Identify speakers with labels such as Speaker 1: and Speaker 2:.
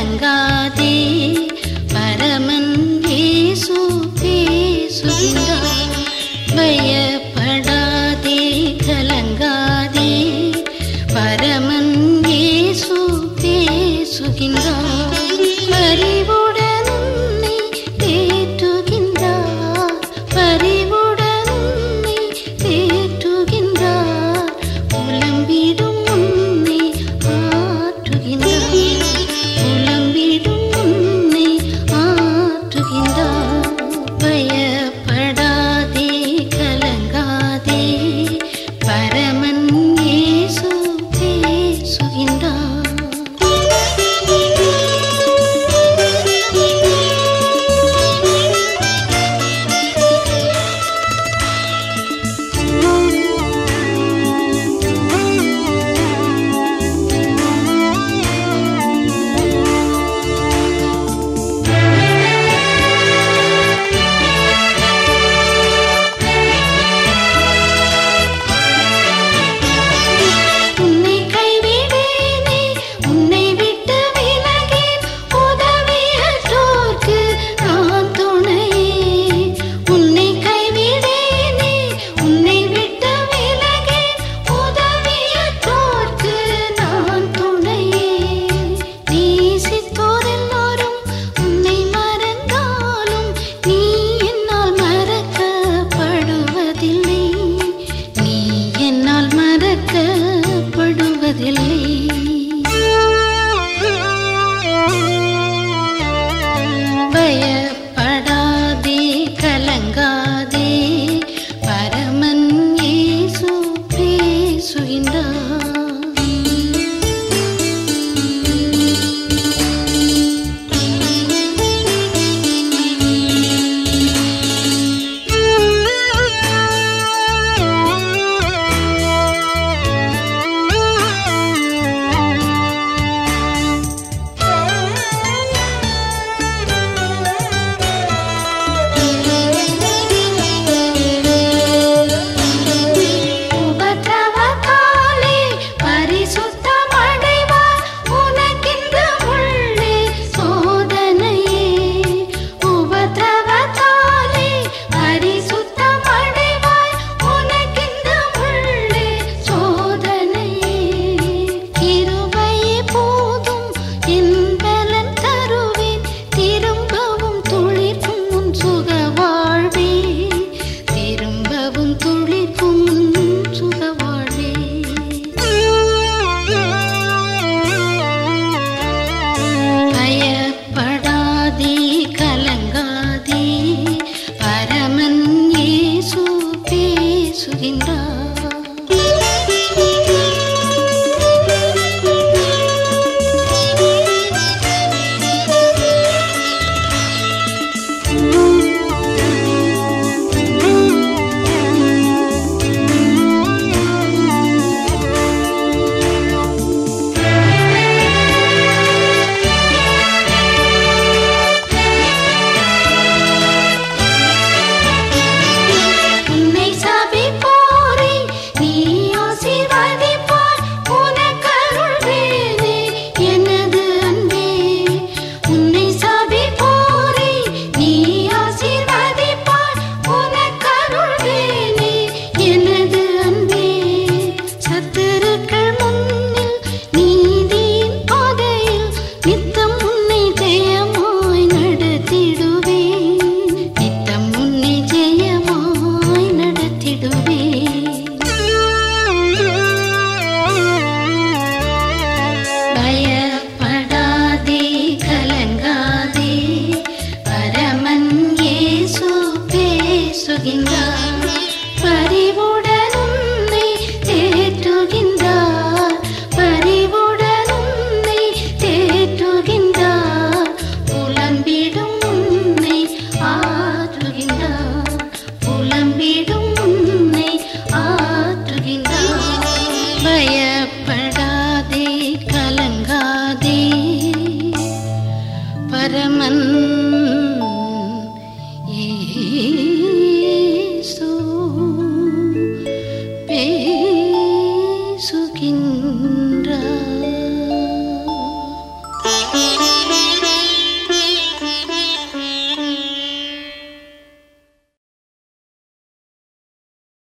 Speaker 1: Ganga Paraman